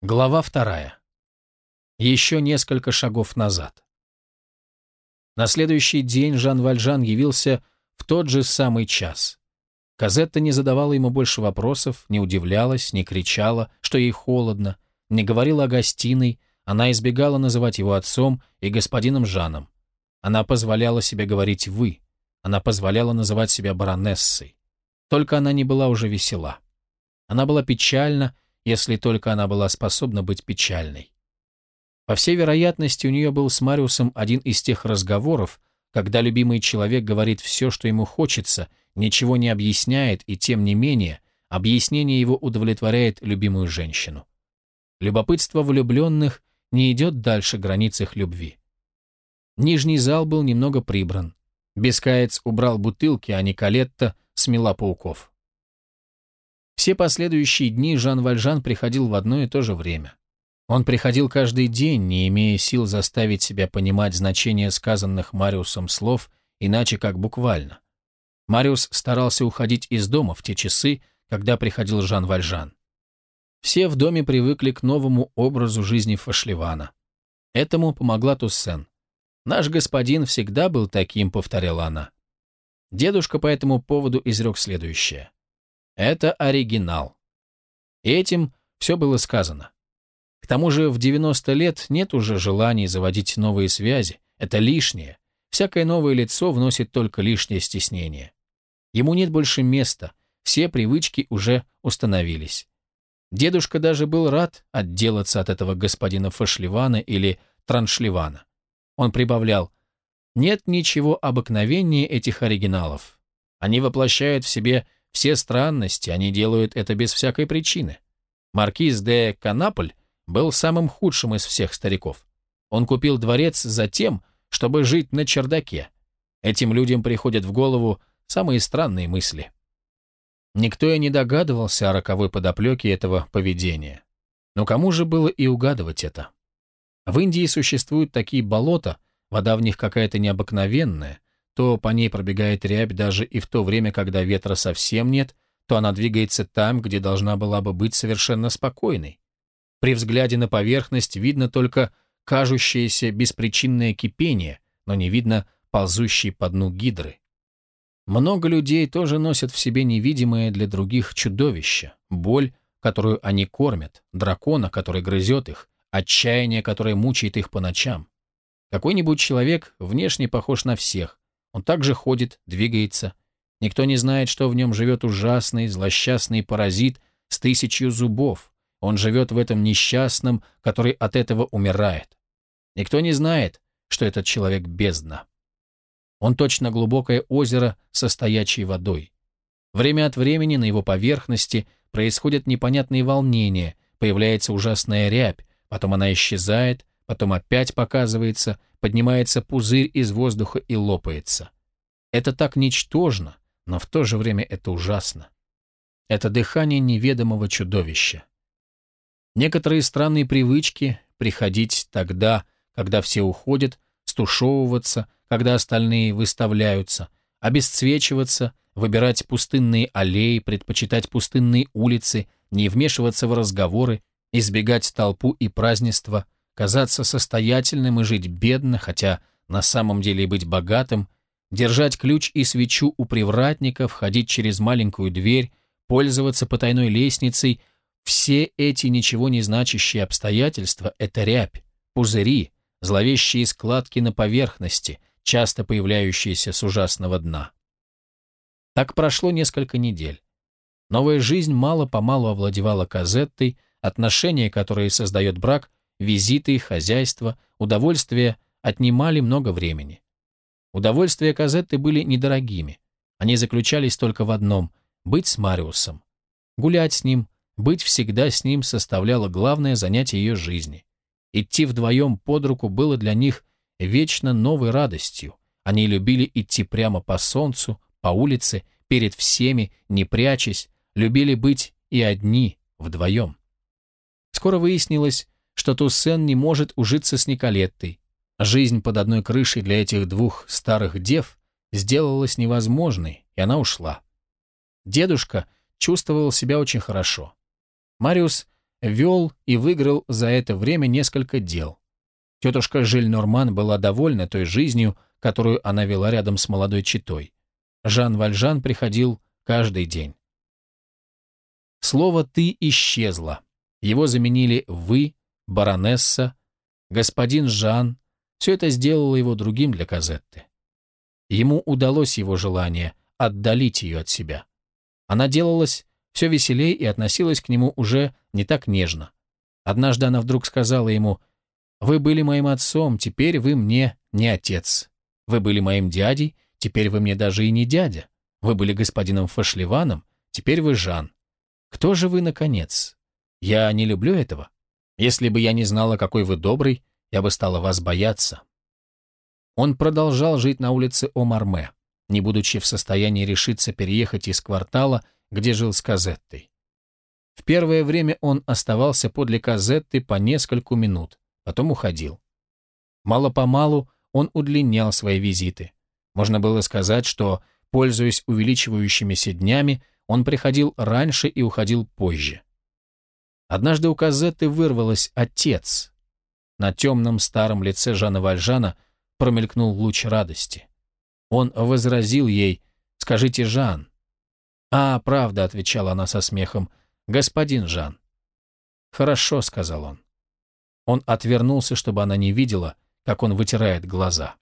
Глава вторая. Еще несколько шагов назад. На следующий день Жан Вальжан явился в тот же самый час. Казетта не задавала ему больше вопросов, не удивлялась, не кричала, что ей холодно, не говорила о гостиной, она избегала называть его отцом и господином Жаном. Она позволяла себе говорить «вы», она позволяла называть себя баронессой. Только она не была уже весела. Она была печальна, если только она была способна быть печальной. По всей вероятности, у нее был с Мариусом один из тех разговоров, когда любимый человек говорит все, что ему хочется, ничего не объясняет, и тем не менее, объяснение его удовлетворяет любимую женщину. Любопытство влюбленных не идет дальше границ их любви. Нижний зал был немного прибран. Бескаец убрал бутылки, а Николетта смела пауков. Все последующие дни Жан Вальжан приходил в одно и то же время. Он приходил каждый день, не имея сил заставить себя понимать значение сказанных Мариусом слов, иначе как буквально. Мариус старался уходить из дома в те часы, когда приходил Жан Вальжан. Все в доме привыкли к новому образу жизни Фашлевана. Этому помогла Туссен. «Наш господин всегда был таким», — повторяла она. Дедушка по этому поводу изрек следующее. Это оригинал. И этим все было сказано. К тому же в 90 лет нет уже желаний заводить новые связи. Это лишнее. Всякое новое лицо вносит только лишнее стеснение. Ему нет больше места, все привычки уже установились. Дедушка даже был рад отделаться от этого господина Фашливана или Траншливана. Он прибавлял, нет ничего обыкновеннее этих оригиналов. Они воплощают в себе все странности, они делают это без всякой причины. Маркиз де Канаполь был самым худшим из всех стариков. Он купил дворец за тем, чтобы жить на чердаке. Этим людям приходят в голову самые странные мысли. Никто и не догадывался о роковой подоплеке этого поведения. Но кому же было и угадывать это? В Индии существуют такие болота, вода в них какая-то необыкновенная, то по ней пробегает рябь даже и в то время, когда ветра совсем нет, то она двигается там, где должна была бы быть совершенно спокойной. При взгляде на поверхность видно только кажущееся беспричинное кипение, но не видно ползущей по дну гидры. Много людей тоже носят в себе невидимое для других чудовище, боль, которую они кормят, дракона, который грызет их, отчаяние, которое мучает их по ночам. Какой-нибудь человек внешне похож на всех, он также ходит, двигается. Никто не знает, что в нем живет ужасный, злосчастный паразит с тысячью зубов. Он живет в этом несчастном, который от этого умирает. Никто не знает, что этот человек бездна. Он точно глубокое озеро со стоячей водой. Время от времени на его поверхности происходят непонятные волнения, появляется ужасная рябь, потом она исчезает, потом опять показывается, поднимается пузырь из воздуха и лопается. Это так ничтожно, но в то же время это ужасно. Это дыхание неведомого чудовища. Некоторые странные привычки — приходить тогда, когда все уходят, стушевываться, когда остальные выставляются, обесцвечиваться, выбирать пустынные аллеи, предпочитать пустынные улицы, не вмешиваться в разговоры, избегать толпу и празднества — казаться состоятельным и жить бедно, хотя на самом деле и быть богатым, держать ключ и свечу у привратника, входить через маленькую дверь, пользоваться потайной лестницей, все эти ничего не значащие обстоятельства — это рябь, пузыри, зловещие складки на поверхности, часто появляющиеся с ужасного дна. Так прошло несколько недель. Новая жизнь мало-помалу овладевала Казеттой, отношения, которые создает брак, Визиты, хозяйство, удовольствие отнимали много времени. Удовольствия Казетты были недорогими. Они заключались только в одном — быть с Мариусом. Гулять с ним, быть всегда с ним составляло главное занятие ее жизни. Идти вдвоем под руку было для них вечно новой радостью. Они любили идти прямо по солнцу, по улице, перед всеми, не прячась, любили быть и одни, вдвоем. Скоро выяснилось, что Туссен не может ужиться с Николеттой. Жизнь под одной крышей для этих двух старых дев сделалась невозможной, и она ушла. Дедушка чувствовал себя очень хорошо. Мариус вел и выиграл за это время несколько дел. Тетушка Жиль Норман была довольна той жизнью, которую она вела рядом с молодой читой. Жан Вальжан приходил каждый день. Слово «ты» исчезло. Его заменили «вы», «баронесса», «господин Жан». Все это сделало его другим для Казетты. Ему удалось его желание отдалить ее от себя. Она делалась все веселей и относилась к нему уже не так нежно. Однажды она вдруг сказала ему, «Вы были моим отцом, теперь вы мне не отец. Вы были моим дядей, теперь вы мне даже и не дядя. Вы были господином Фашливаном, теперь вы Жан. Кто же вы, наконец? Я не люблю этого. Если бы я не знала, какой вы добрый, я бы стала вас бояться». Он продолжал жить на улице Омарме, не будучи в состоянии решиться переехать из квартала, где жил с Казеттой. В первое время он оставался подле Казетты по нескольку минут, потом уходил. Мало-помалу он удлинял свои визиты. Можно было сказать, что, пользуясь увеличивающимися днями, он приходил раньше и уходил позже. Однажды у Казетты вырвалось «отец». На темном старом лице Жана Вальжана промелькнул луч радости. Он возразил ей «Скажите, Жан». «А, правда», — отвечала она со смехом, — «господин Жан». «Хорошо», — сказал он. Он отвернулся, чтобы она не видела, как он вытирает глаза.